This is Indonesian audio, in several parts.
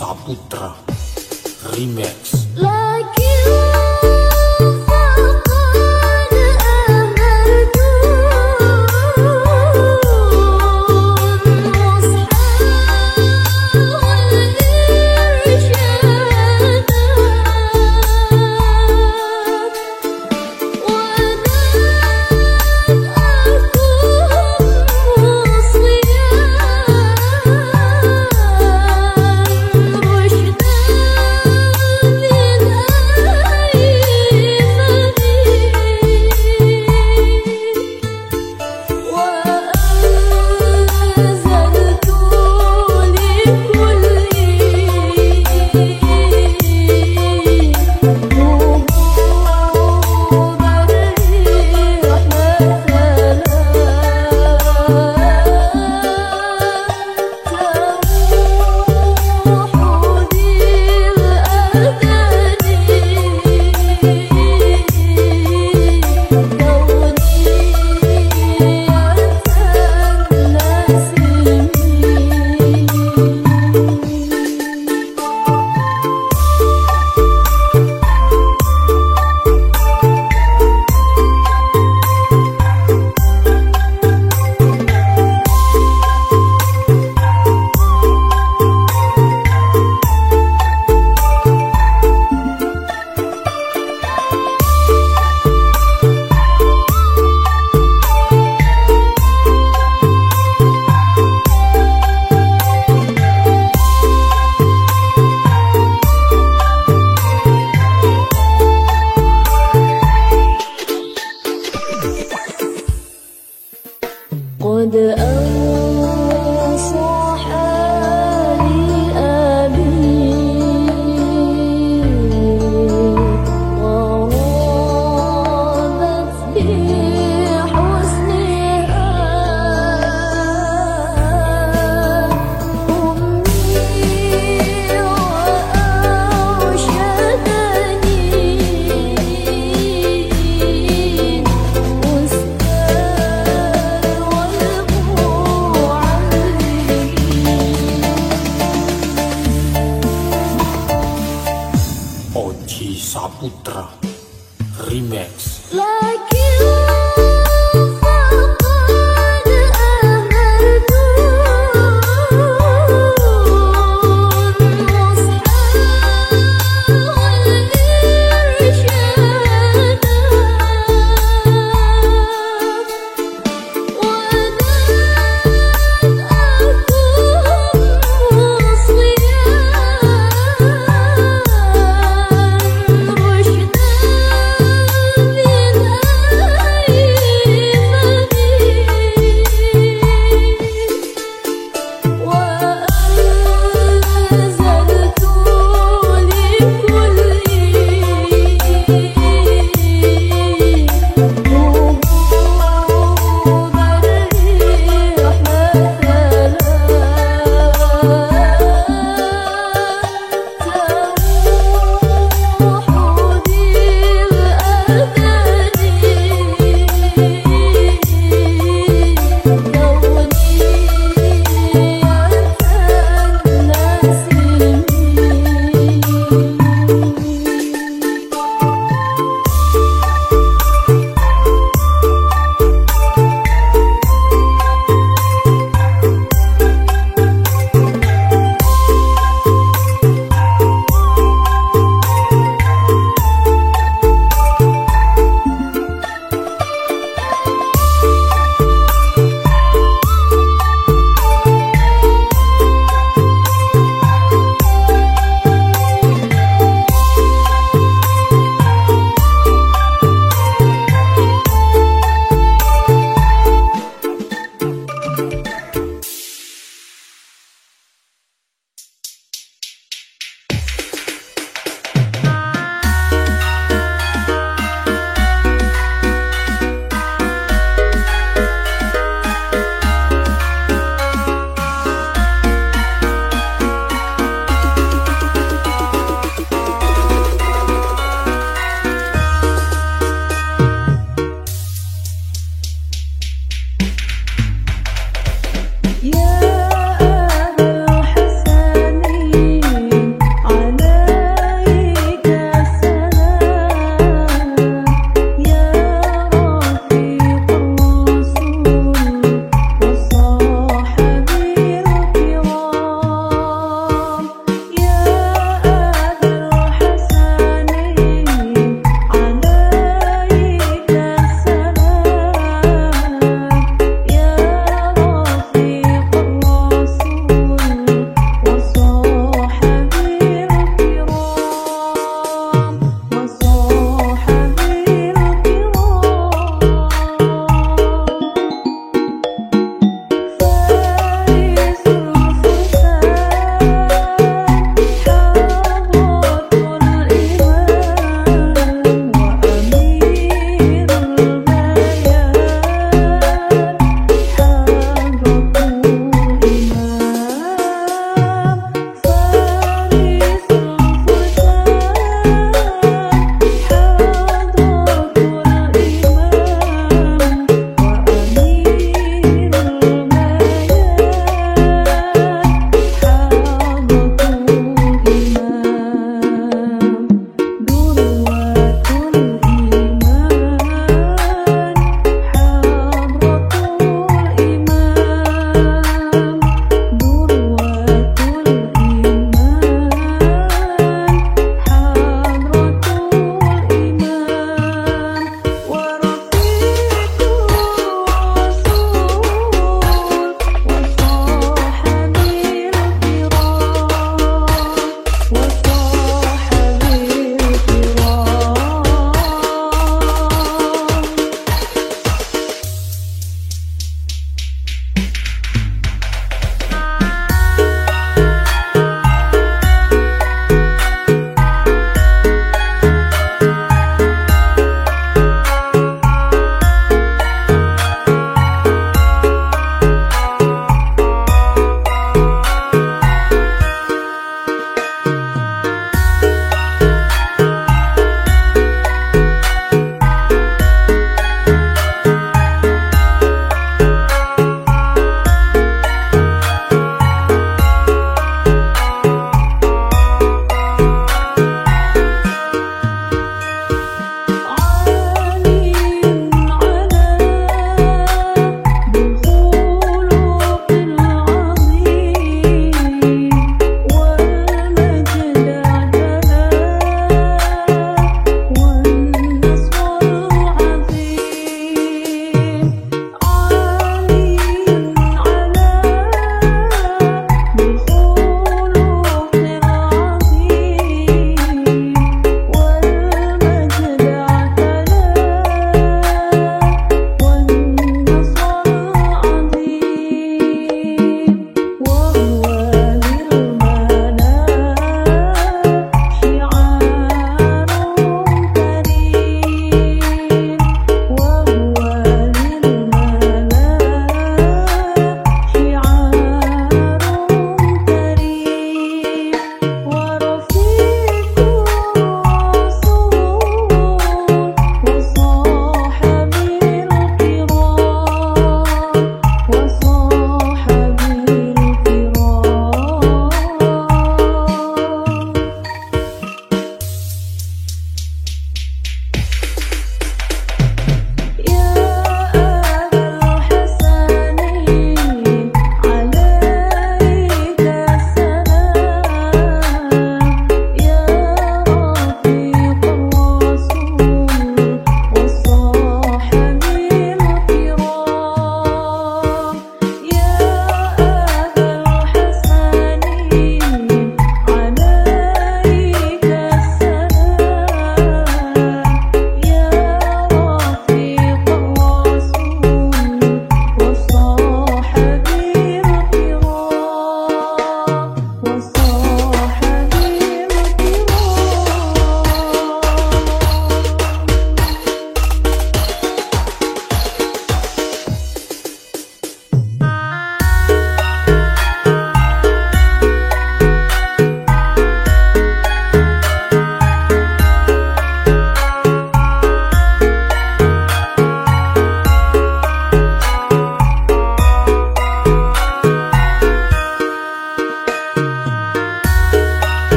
Saputra. Remix. Like you.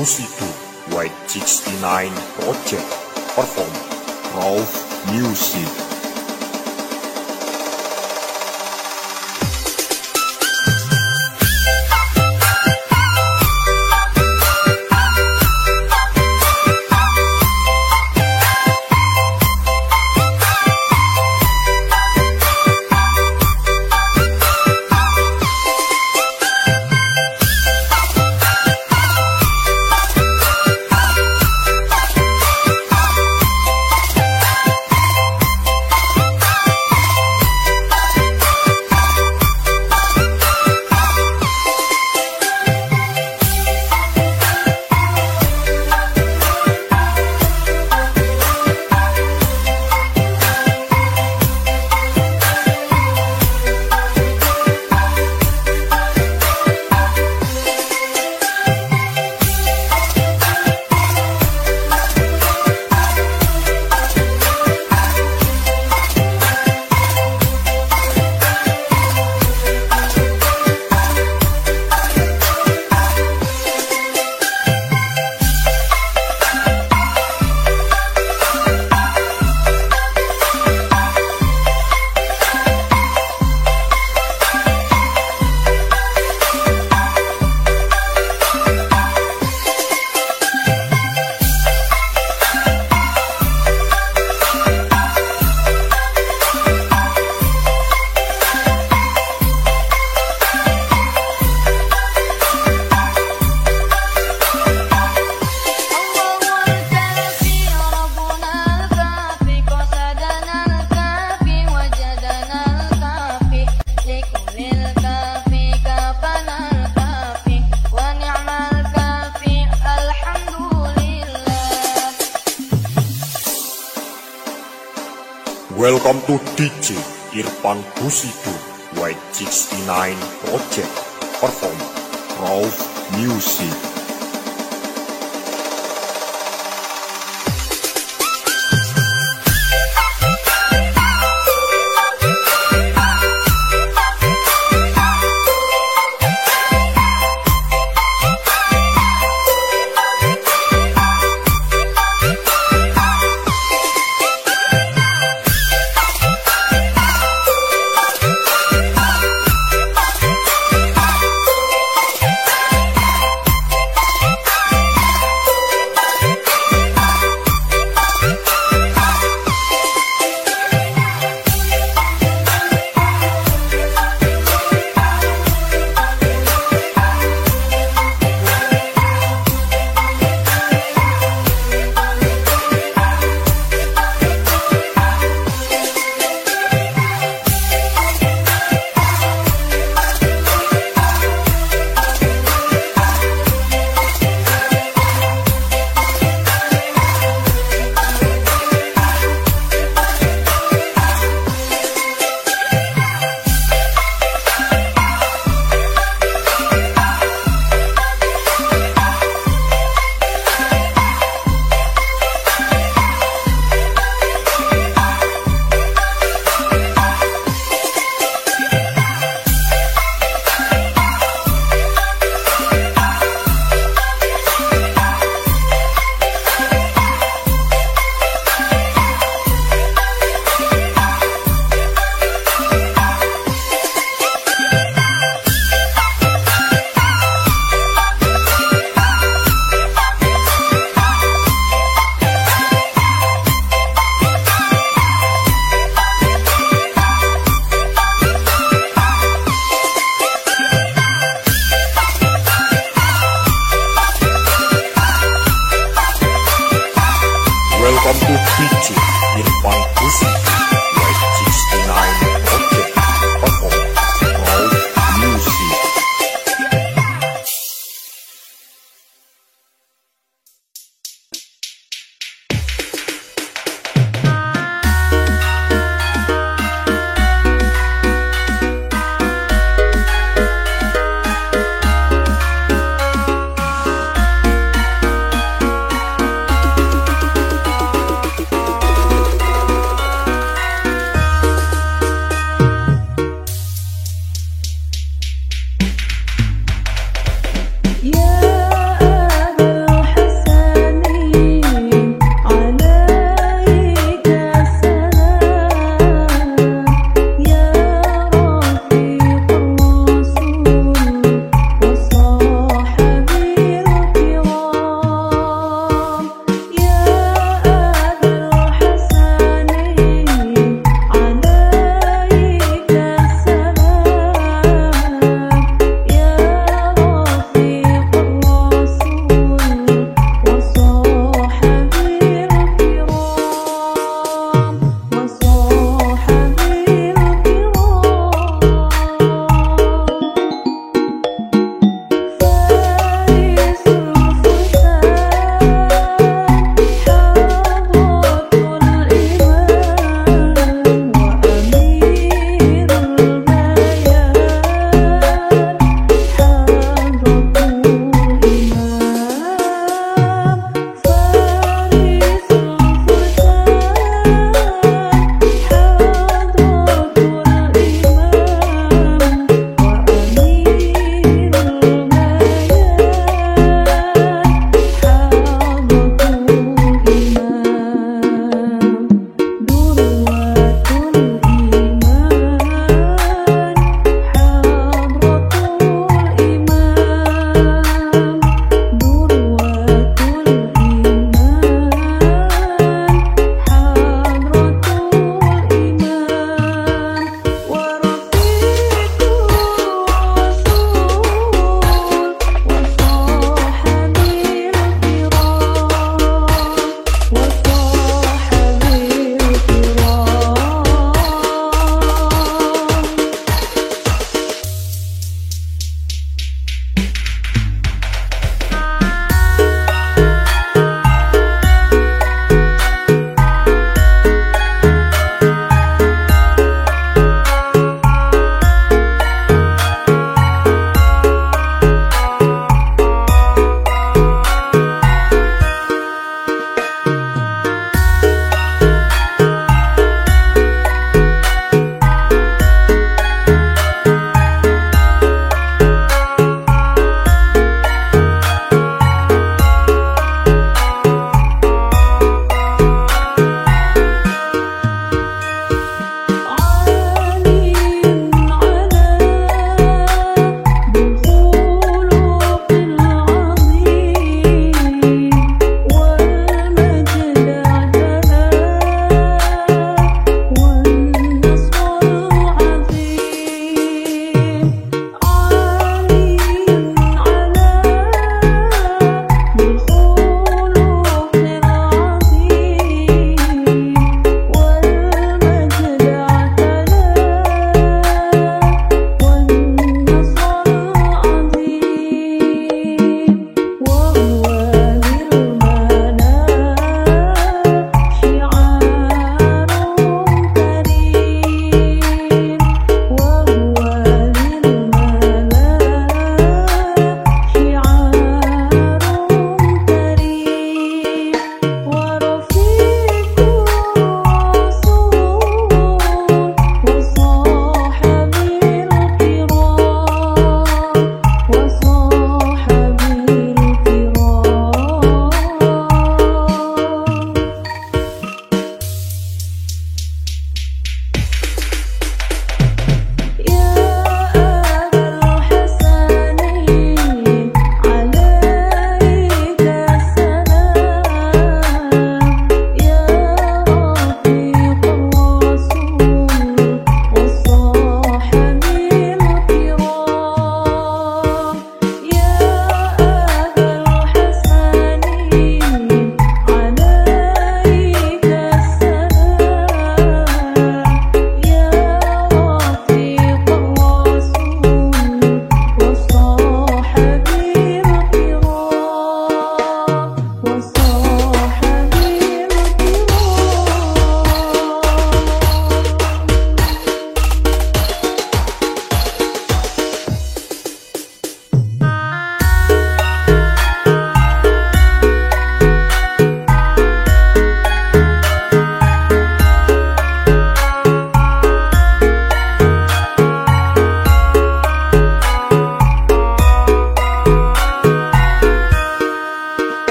Irfan Husidu White 69 Project. Perform Raw Music DJ Irfan Husidu White 69 Project Perform Raw Music